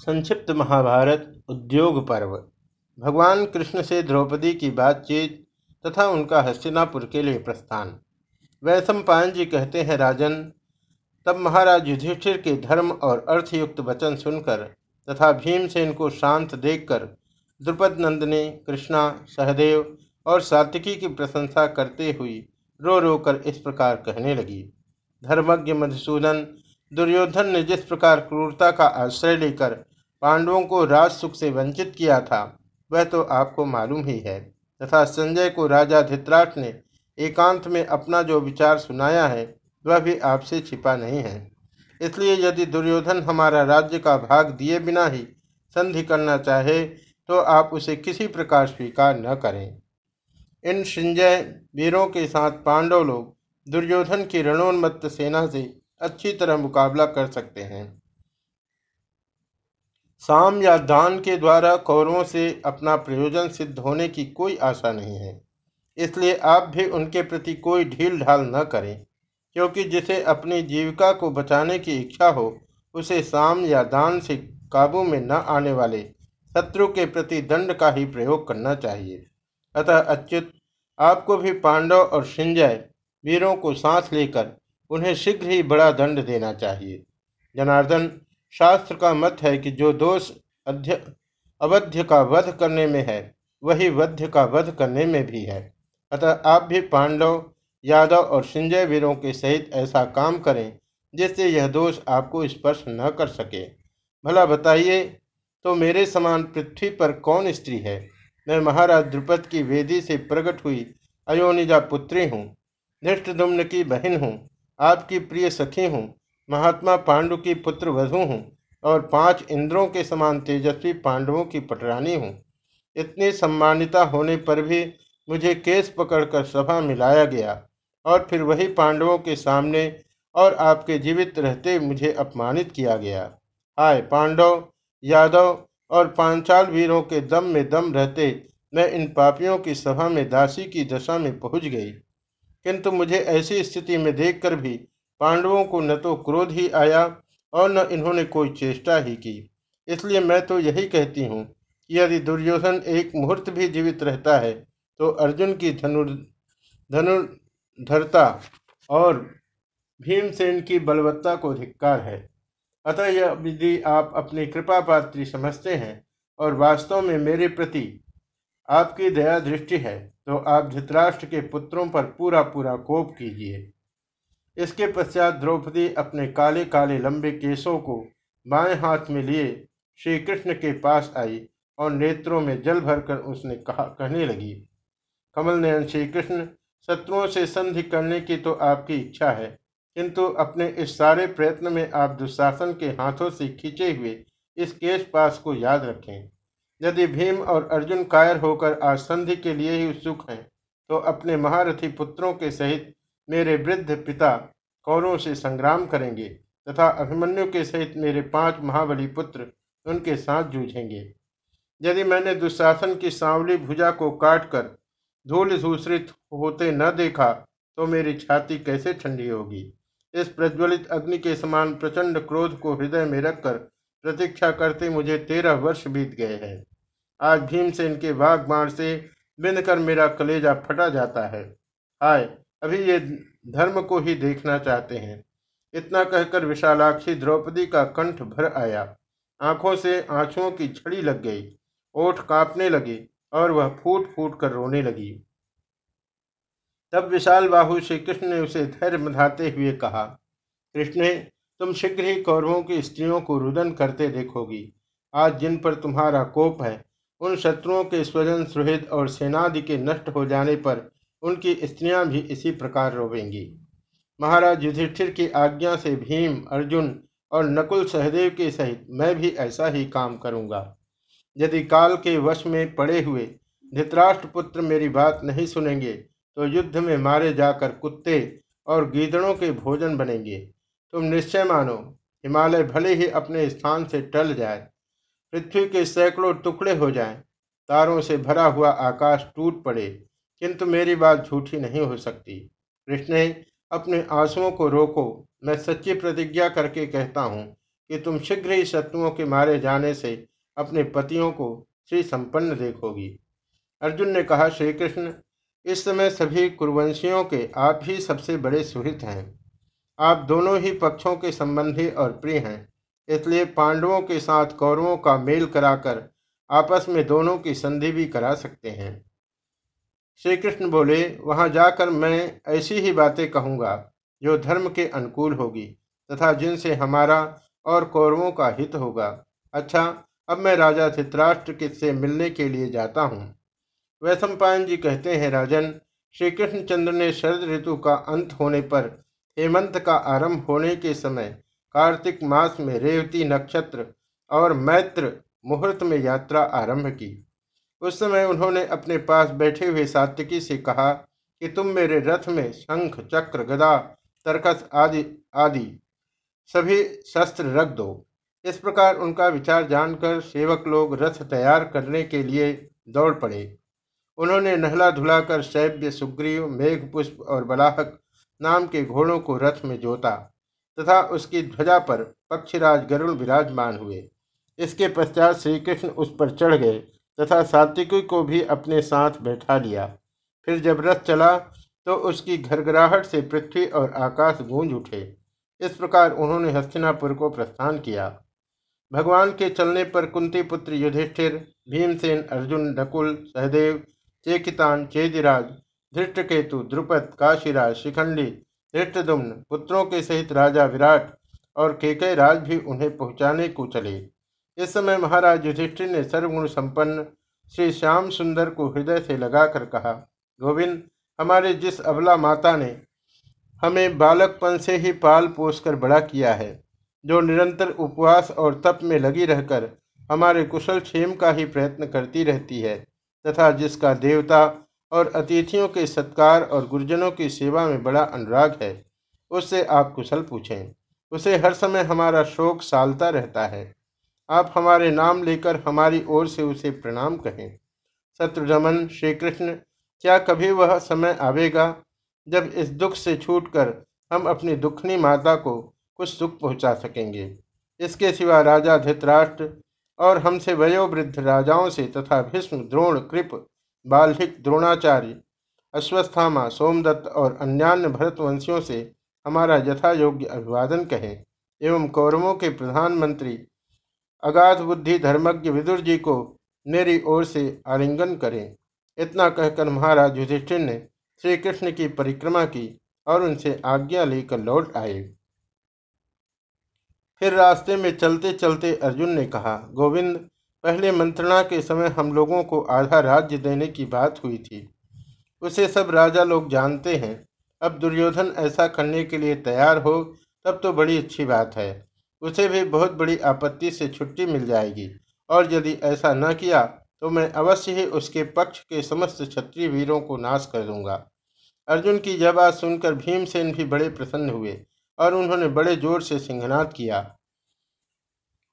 संक्षिप्त महाभारत उद्योग पर्व। भगवान कृष्ण से द्रौपदी की बातचीत तथा उनका हस्तिनापुर के लिए प्रस्थान। वैशम पायन जी कहते हैं, राजन, तब महाराज युधिष्ठिर के धर्म और अर्थयुक्त वचन सुनकर तथा भीमसेन को शांत देखकर द्रुपद नंद ने कृष्णा, सहदेव और सात्विकी की प्रशंसा करते हुई रो रो कर इस प्रकार कहने लगी। धर्मज्ञ मधुसूदन, दुर्योधन ने जिस प्रकार क्रूरता का आश्रय लेकर पांडवों को राज सुख से वंचित किया था, वह तो आपको मालूम ही है। तथा संजय को राजा धित्राट ने एकांत में अपना जो विचार सुनाया है, वह भी आपसे छिपा नहीं है। इसलिए यदि दुर्योधन हमारा राज्य का भाग दिए बिना ही संधि करना चाहे तो आप उसे किसी प्रकार स्वीकार न करें। इन संजय वीरों के साथ पांडव लोग दुर्योधन की रणोन्मत्त सेना से अच्छी तरह मुकाबला कर सकते हैं। साम या दान के द्वारा कौरवों से अपना प्रयोजन सिद्ध होने की कोई आशा नहीं है। इसलिए आप भी उनके प्रति कोई ढील ढाल न करें, क्योंकि जिसे अपनी जीविका को बचाने की इच्छा हो, उसे साम या दान से काबू में न आने वाले शत्रु के प्रति दंड का ही प्रयोग करना चाहिए। अतः अच्युत, आपको भी पांडव और सिंजय वीरों को सांस लेकर उन्हें शीघ्र ही बड़ा दंड देना चाहिए। जनार्दन शास्त्र का मत है कि जो दोष अध्य, अवध्य का वध करने में है, वही वध्य का वध करने में भी है। अतः आप भी पांडव, यादव और संजय वीरों के सहित ऐसा काम करें, जिससे यह दोष आपको स्पर्श न कर सके। भला बताइए तो मेरे समान पृथ्वी पर कौन स्त्री है? मैं महाराज द्रुपद की वेदी से प्रकट हुई अयोनिजा पुत्री हूँ धृष्टदुम्न की बहन हूँ, आपकी प्रिय सखी हूँ महात्मा पांडु की पुत्र वधु हूँ और पाँच इंद्रों के समान तेजस्वी पांडवों की पटरानी हूँ। इतनी सम्मानिता होने पर भी मुझे केस पकड़कर सभा मिलाया गया और फिर वही पांडवों के सामने और आपके जीवित रहते मुझे अपमानित किया गया। हाय पांडव, यादव और पांचाल वीरों के दम में दम रहते मैं इन पापियों की सभा में दासी की दशा में पहुँच गई। किंतु मुझे ऐसी स्थिति में देखकर भी पांडवों को न तो क्रोध ही आया और न इन्होंने कोई चेष्टा ही की। इसलिए मैं तो यही कहती हूँ कि यदि दुर्योधन एक मुहूर्त भी जीवित रहता है तो अर्जुन की धनु धनुर्धरता और भीमसेन की बलवत्ता को धिक्कार है। अतः यह विधि आप अपनी कृपा पात्री समझते हैं और वास्तव में मेरे प्रति आपकी दया दृष्टि है तो आप धृतराष्ट्र के पुत्रों पर पूरा पूरा कोप कीजिए। इसके पश्चात द्रौपदी अपने काले काले लंबे केसों को बाएँ हाथ में लिए श्री कृष्ण के पास आई और नेत्रों में जल भरकर उसने कहा, कहने लगी कमल नयन श्री कृष्ण शत्रुओं से संधि करने की तो आपकी इच्छा है, किंतु अपने इस सारे प्रयत्न में आप दुशासन के हाथों से खींचे हुए इस केश पास को याद रखें। यदि भीम और अर्जुन कायर होकर आज संधि के लिए ही उत्सुक हैं तो अपने महारथी पुत्रों के सहित मेरे वृद्ध पिता कौरों से संग्राम करेंगे तथा अभिमन्यु के सहित मेरे पाँच महाबली पुत्र उनके साथ जूझेंगे। यदि मैंने दुशासन की सांवली भुजा को काटकर धूल दूसरित होते न देखा तो मेरी छाती कैसे ठंडी होगी? इस प्रज्वलित अग्नि के समान प्रचंड क्रोध को हृदय में रखकर प्रतीक्षा करते मुझे तेरह वर्ष बीत गए हैं। आज भीमसेन के वाघ बाण से बिंद कर मेरा कलेजा फटा जाता है। हाय अभी ये धर्म को ही देखना चाहते हैं। इतना कहकर विशालाक्षी द्रौपदी का कंठ भर आया। आँखों से आंसुओं की छड़ी लग गई, ओठ कांपने लगे और वह फूट फूट कर रोने लगी। तब विशाल बाहु श्री कृष्ण ने उसे धैर्य बंधाते हुए कहा, कृष्ण, तुम शीघ्र ही कौरवों की स्त्रियों को रुदन करते देखोगी। आज जिन पर तुम्हारा कोप है, उन शत्रुओं के स्वजन, सुहृद और सेनादि के नष्ट हो जाने पर उनकी स्त्रियाँ भी इसी प्रकार रोवेंगी। महाराज युधिष्ठिर की आज्ञा से भीम अर्जुन और नकुल सहदेव के सहित मैं भी ऐसा ही काम करूँगा। यदि काल के वश में पड़े हुए धृतराष्ट्र पुत्र मेरी बात नहीं सुनेंगे तो युद्ध में मारे जाकर कुत्ते और गीदड़ों के भोजन बनेंगे। तुम निश्चय मानो हिमालय भले ही अपने स्थान से टल जाए पृथ्वी के सैकड़ों टुकड़े हो जाएँ, तारों से भरा हुआ आकाश टूट पड़े किंतु मेरी बात झूठी नहीं हो सकती। कृष्ण, अपने आंसुओं को रोको। मैं सच्ची प्रतिज्ञा करके कहता हूँ कि तुम शीघ्र ही शत्रुओं के मारे जाने से अपने पतियों को श्री संपन्न देखोगी। अर्जुन ने कहा, श्री कृष्ण, इस समय सभी कुरवंशियों के आप ही सबसे बड़े सुहित हैं। आप दोनों ही पक्षों के संबंधी और प्रिय हैं। इसलिए पांडवों के साथ कौरवों का मेल कराकर आपस में दोनों की संधि भी करा सकते हैं। श्री कृष्ण बोले, वहाँ जाकर मैं ऐसी ही बातें कहूँगा, जो धर्म के अनुकूल होगी तथा जिनसे हमारा और कौरवों का हित होगा। अच्छा अब मैं राजा धित्राष्ट्र से मिलने के लिए जाता हूँ वैशंपायन जी कहते हैं, राजन श्री कृष्णचंद्र ने शरद ऋतु का अंत होने पर हेमंत का आरंभ होने के समय कार्तिक मास में रेवती नक्षत्र और मैत्र मुहूर्त में यात्रा आरंभ की। उस समय उन्होंने अपने पास बैठे हुए सात्विकी से कहा कि तुम मेरे रथ में शंख, चक्र, गदा, तरकस आदि आदि सभी शस्त्र रख दो। इस प्रकार उनका विचार जानकर सेवक लोग रथ तैयार करने के लिए दौड़ पड़े। उन्होंने नहला धुलाकर शैब्य सुग्रीव मेघपुष्प और बलाहक नाम के घोड़ों को रथ में जोता तथा उसकी ध्वजा पर पक्षीराज गरुण विराजमान हुए। इसके पश्चात श्री कृष्ण उस पर चढ़ गए तथा सात्विकी को भी अपने साथ बैठा लिया। फिर जब रथ चला तो उसकी घरघराहट से पृथ्वी और आकाश गूंज उठे। इस प्रकार उन्होंने हस्तिनापुर को प्रस्थान किया। भगवान के चलने पर कुंती पुत्र युधिष्ठिर, भीमसेन, अर्जुन नकुल सहदेव, चेकितान, चेदिराज, धृष्टकेतु, द्रुपद, काशीराज, शिखंडी धृष्टदुम्न पुत्रों के सहित राजा विराट और केकय राज भी उन्हें पहुँचाने को चले। इस समय महाराज युधिष्ठिर ने सर्वगुण संपन्न श्री श्याम सुंदर को हृदय से लगाकर कहा, गोविंद, हमारे जिस अबला माता ने हमें बालकपन से ही पाल पोस कर बड़ा किया है, जो निरंतर उपवास और तप में लगी रहकर हमारे कुशल क्षेम का ही प्रयत्न करती रहती है, तथा जिसका देवता और अतिथियों के सत्कार और गुरुजनों की सेवा में बड़ा अनुराग है, उससे आप कुशल पूछें। उसे हर समय हमारा शोक सालता रहता है। आप हमारे नाम लेकर हमारी ओर से उसे प्रणाम कहें। शत्रुदमन श्री कृष्ण क्या कभी वह समय आवेगा जब इस दुख से छूटकर हम अपनी दुखनी माता को कुछ सुख पहुँचा सकेंगे? इसके सिवा राजा धृतराष्ट्र और हमसे वयोवृद्ध राजाओं से तथा भीष्म, द्रोण, कृप, बाल्हिक, द्रोणाचार्य, अश्वस्थामा, सोमदत्त और अन्यान्य भरतवंशियों से हमारा यथा योग्य अभिवादन कहें एवं कौरवों के प्रधानमंत्री अगाध बुद्धि धर्मज्ञ विदुर जी को मेरी ओर से आलिंगन करें। इतना कहकर महाराज युधिष्ठिर ने श्री कृष्ण की परिक्रमा की और उनसे आज्ञा लेकर लौट आए। फिर रास्ते में चलते चलते अर्जुन ने कहा, गोविंद, पहले मंत्रणा के समय हम लोगों को आधा राज्य देने की बात हुई थी। उसे सब राजा लोग जानते हैं। अब दुर्योधन ऐसा करने के लिए तैयार हो, तब तो बड़ी अच्छी बात है। उसे भी बहुत बड़ी आपत्ति से छुट्टी मिल जाएगी। और यदि ऐसा न किया तो मैं अवश्य ही उसके पक्ष के समस्त क्षत्रिय वीरों को नाश कर दूँगा। अर्जुन की यह बात सुनकर भीमसेन भी बड़े प्रसन्न हुए और उन्होंने बड़े ज़ोर से सिंहनाद किया।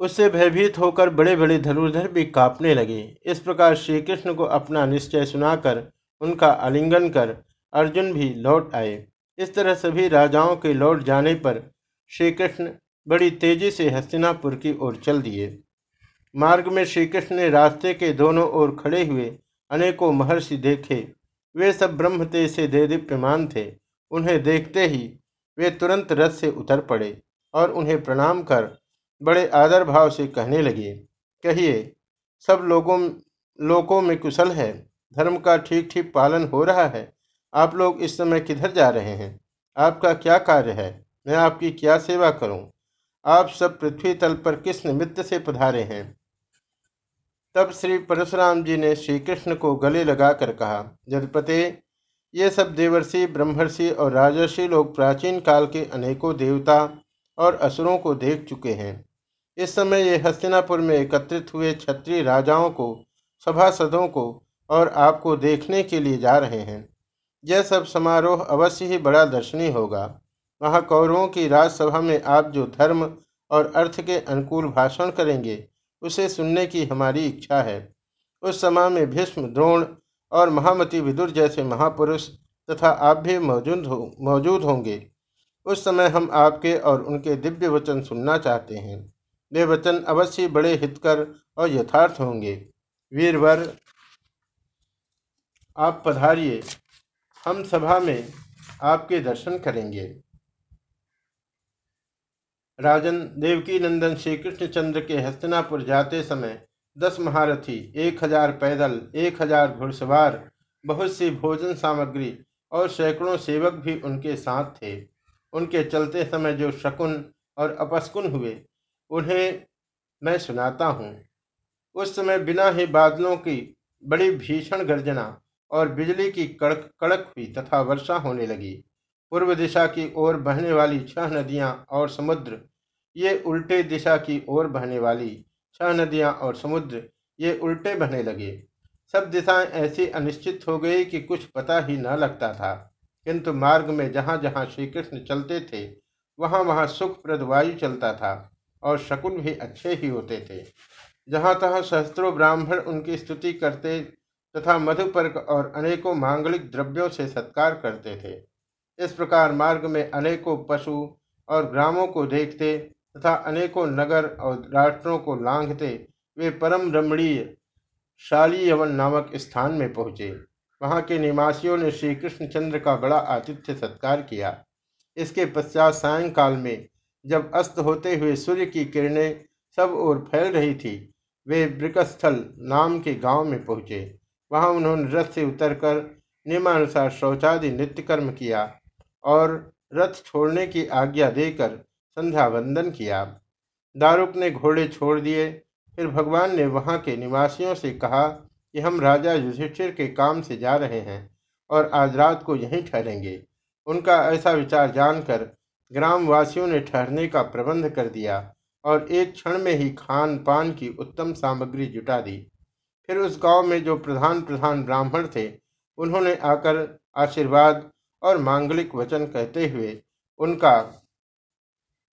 उससे भयभीत होकर बड़े बड़े धनुर्धर भी कांपने लगे। इस प्रकार श्री कृष्ण को अपना निश्चय सुनाकर उनका आलिंगन कर अर्जुन भी लौट आए। इस तरह सभी राजाओं के लौट जाने पर श्री कृष्ण बड़ी तेज़ी से हस्तिनापुर की ओर चल दिए। मार्ग में श्री कृष्ण ने रास्ते के दोनों ओर खड़े हुए अनेकों महर्षि देखे। वे सब ब्रह्म तेज से दे दीप्यमान थे। उन्हें देखते ही वे तुरंत रथ से उतर पड़े और उन्हें प्रणाम कर बड़े आदर भाव से कहने लगे, कहिए, सब लोगों लोगों में कुशल है? धर्म का ठीक ठीक पालन हो रहा है? आप लोग इस समय किधर जा रहे हैं? आपका क्या कार्य है? मैं आपकी क्या सेवा करूँ? आप सब पृथ्वी तल पर किस निमित्त से पधारे हैं? तब श्री परशुराम जी ने श्री कृष्ण को गले लगाकर कहा जदपते ये सब देवर्षि, ब्रह्मर्षि और राजर्षि लोग प्राचीन काल के अनेकों देवता और असुरों को देख चुके हैं। इस समय ये हस्तिनापुर में एकत्रित हुए क्षत्रिय राजाओं को, सभासदों को और आपको देखने के लिए जा रहे हैं। यह सब समारोह अवश्य ही बड़ा दर्शनीय होगा। वहाँ कौरवों की राजसभा में आप जो धर्म और अर्थ के अनुकूल भाषण करेंगे, उसे सुनने की हमारी इच्छा है। उस समय में भीष्म, द्रोण और महामति विदुर जैसे महापुरुष तथा आप भी मौजूद हो, मौजूद होंगे। उस समय हम आपके और उनके दिव्य वचन सुनना चाहते हैं। वे वचन अवश्य बड़े हितकर और यथार्थ होंगे। वीरवर, आप पधारिए। हम सभा में आपके दर्शन करेंगे। राजन देवकी नंदन श्री कृष्णचंद्र के हस्तिनापुर जाते समय दस महारथी, एक हज़ार पैदल, एक हज़ार घुड़सवार, बहुत सी भोजन सामग्री और सैकड़ों सेवक भी उनके साथ थे। उनके चलते समय जो शकुन और अपस्कुन हुए, उन्हें मैं सुनाता हूँ। उस समय बिना ही बादलों की बड़ी भीषण गर्जना और बिजली की कड़क कड़क हुई तथा वर्षा होने लगी। पूर्व दिशा की ओर बहने वाली छह नदियाँ और समुद्र ये उल्टे दिशा की ओर बहने वाली छह नदियाँ और समुद्र, ये उल्टे बहने लगे। सब दिशाएँ ऐसी अनिश्चित हो गई कि कुछ पता ही न लगता था। किंतु मार्ग में जहाँ जहाँ श्री कृष्ण चलते थे वहाँ वहाँ सुखप्रद वायु चलता था और शकुन भी अच्छे ही होते थे। जहाँ तहाँ सहस्त्रों ब्राह्मण उनकी स्तुति करते तथा मधुपर्क और अनेकों मांगलिक द्रव्यों से सत्कार करते थे। इस प्रकार मार्ग में अनेकों पशु और ग्रामों को देखते तथा अनेकों नगर और राष्ट्रों को लांघते वे परम रमणीय शाली यवन नामक स्थान में पहुँचे। वहाँ के निवासियों ने श्री कृष्णचंद्र का बड़ा आतिथ्य सत्कार किया। इसके पश्चात सायंकाल में जब अस्त होते हुए सूर्य की किरणें सब ओर फैल रही थी, वे ब्रिकस्थल नाम के गाँव में पहुँचे। वहाँ उन्होंने रथ से उतरकर नियमानुसार शौचादि नित्य कर्म किया और रथ छोड़ने की आज्ञा देकर संध्या वंदन किया। दारुक ने घोड़े छोड़ दिए। फिर भगवान ने वहाँ के निवासियों से कहा कि हम राजा युधिष्ठिर के काम से जा रहे हैं और आज रात को यहीं ठहरेंगे। उनका ऐसा विचार जानकर ग्रामवासियों ने ठहरने का प्रबंध कर दिया और एक क्षण में ही खान पान की उत्तम सामग्री जुटा दी। फिर उस गाँव में जो प्रधान प्रधान ब्राह्मण थे, उन्होंने आकर आशीर्वाद और मांगलिक वचन कहते हुए उनका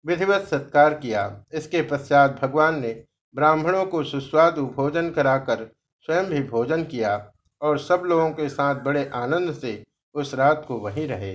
विधिवत सत्कार किया। इसके पश्चात भगवान ने ब्राह्मणों को सुस्वादु भोजन कराकर स्वयं भी भोजन किया और सब लोगों के साथ बड़े आनंद से उस रात को वहीं रहे।